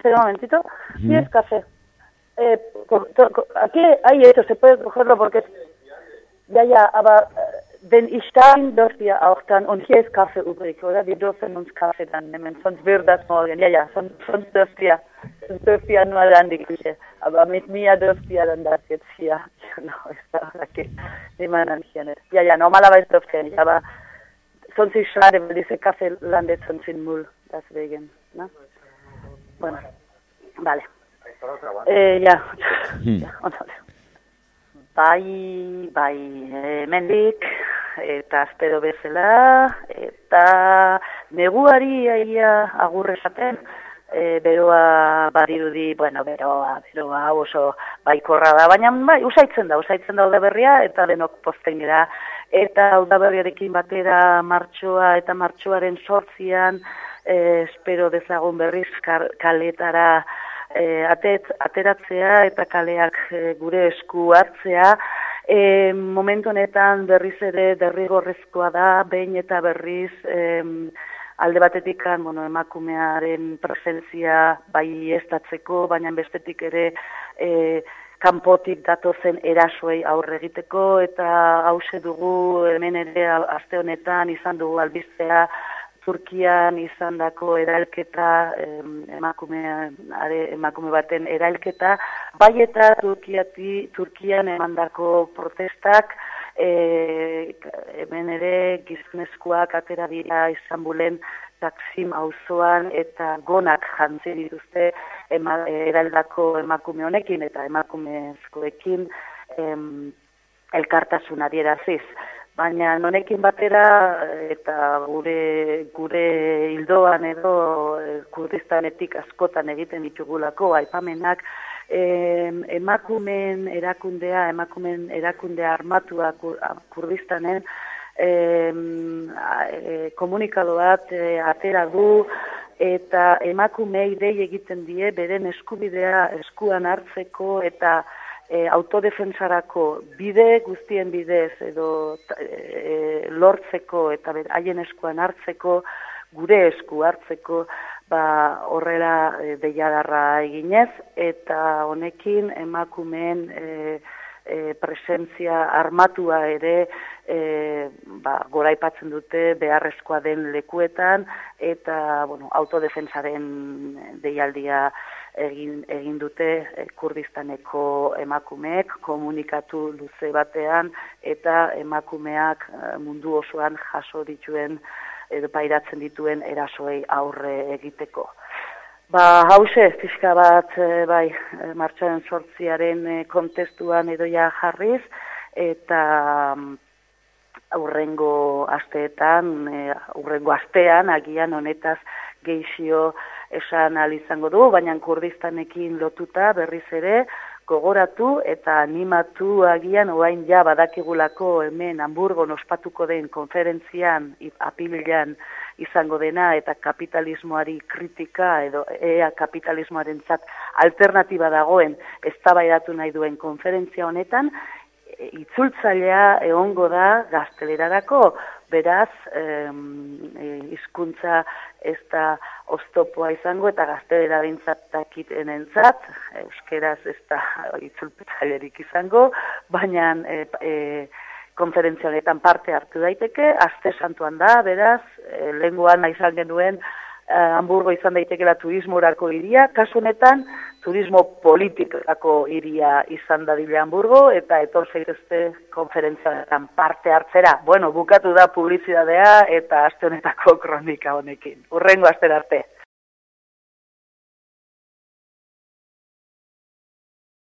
espera un momentito. Sí, es café. Eh, aquí hay eso, se puede cogerlo porque... Ya, ya, aber denn ich Stein dürft ihr auch dann, und hier ist Kaffee übrig, oder? Wir dürfen uns Kaffee dann nehmen, sonst wird das morgen. Ja, ja, sonst, sonst dürft ihr, sonst dürft ihr nur dann die Küche. Aber mit mir dürft ihr dann das jetzt hier. Genau, ist da, okay. Nehmen wir dann hier nicht. Ja, ja, normalerweise dürft ihr nicht, aber sonst ist schade, weil diese Kaffee landet sonst in Müll, deswegen, ne? Bueno, vale. Eh, ja. Hmm. ja, bai, bai, hemendik, eta espero bezala, eta neguari aia agur esaten, e, beroa badirudi, bueno, beroa, beroa oso baikorra da, baina bai, usaitzen da, usaitzen da berria eta denok posten gara, eta udaberriarekin batera martxoa eta martxoaren sortzian, e, espero dezagun berriz kaletara e, atet, ateratzea eta kaleak e, gure esku hartzea, e, momentu honetan berriz ere derrigorrezkoa da, behin eta berriz e, alde batetik bueno, emakumearen presentzia bai estatzeko, baina bestetik ere e, kanpotik datozen erasoei aurre egiteko eta hause dugu hemen ere aste honetan izan dugu albistea Turkian izandako erailketa emakume emakume baten erailketa bai eta Turkiati Turkian emandako protestak e, hemen ere gizonezkoak atera dira Istanbulen Taksim auzoan eta gonak jantzen dituzte ema, eraldako emakume honekin eta emakumezkoekin em, elkartasun adieraziz baina nonekin batera eta gure gure hildoan edo eh, kurdistanetik askotan egiten ditugulako aipamenak emakumen erakundea emakumen erakundea armatua kurdistanen eh, komunikado bat eh, atera du eta emakumei dei egiten die beren eskubidea eskuan hartzeko eta e, autodefensarako bide guztien bidez edo e, lortzeko eta haien eskuan hartzeko gure esku hartzeko ba horrela e, deiadarra eginez eta honekin emakumeen e, e, presentzia armatua ere e, ba, goraipatzen dute beharrezkoa den lekuetan eta bueno, autodefensaren deialdia egin, egin dute eh, kurdistaneko emakumeek komunikatu luze batean eta emakumeak eh, mundu osoan jaso dituen edo pairatzen dituen erasoei aurre egiteko. Ba, hause, fiska bat, e, bai, martxaren sortziaren kontestuan edoia jarriz, eta mm, aurrengo asteetan, aurrengo astean, agian honetaz geixio esan izango du, baina kurdistanekin lotuta berriz ere, gogoratu eta animatu agian oain ja badakigulako hemen Hamburgo ospatuko den konferentzian apilean izango dena eta kapitalismoari kritika edo ea kapitalismoaren zat alternatiba dagoen eztabaidatu nahi duen konferentzia honetan itzultzailea egongo da gaztelerarako, beraz hizkuntza ez da oztopoa izango eta gaztelera bintzattakiten entzat, euskeraz ez da itzultzailerik izango, baina e, e, konferentzionetan parte hartu daiteke, aste santuan da, beraz, e, lenguan izan genuen, uh, Hamburgo izan daitekela turismorako iria, kasunetan turismo politikako iria izan dadile Hamburgo, eta etor zeitezte konferentzianetan parte hartzera. Bueno, bukatu da publizidadea eta aste honetako kronika honekin. Urrengo aste arte.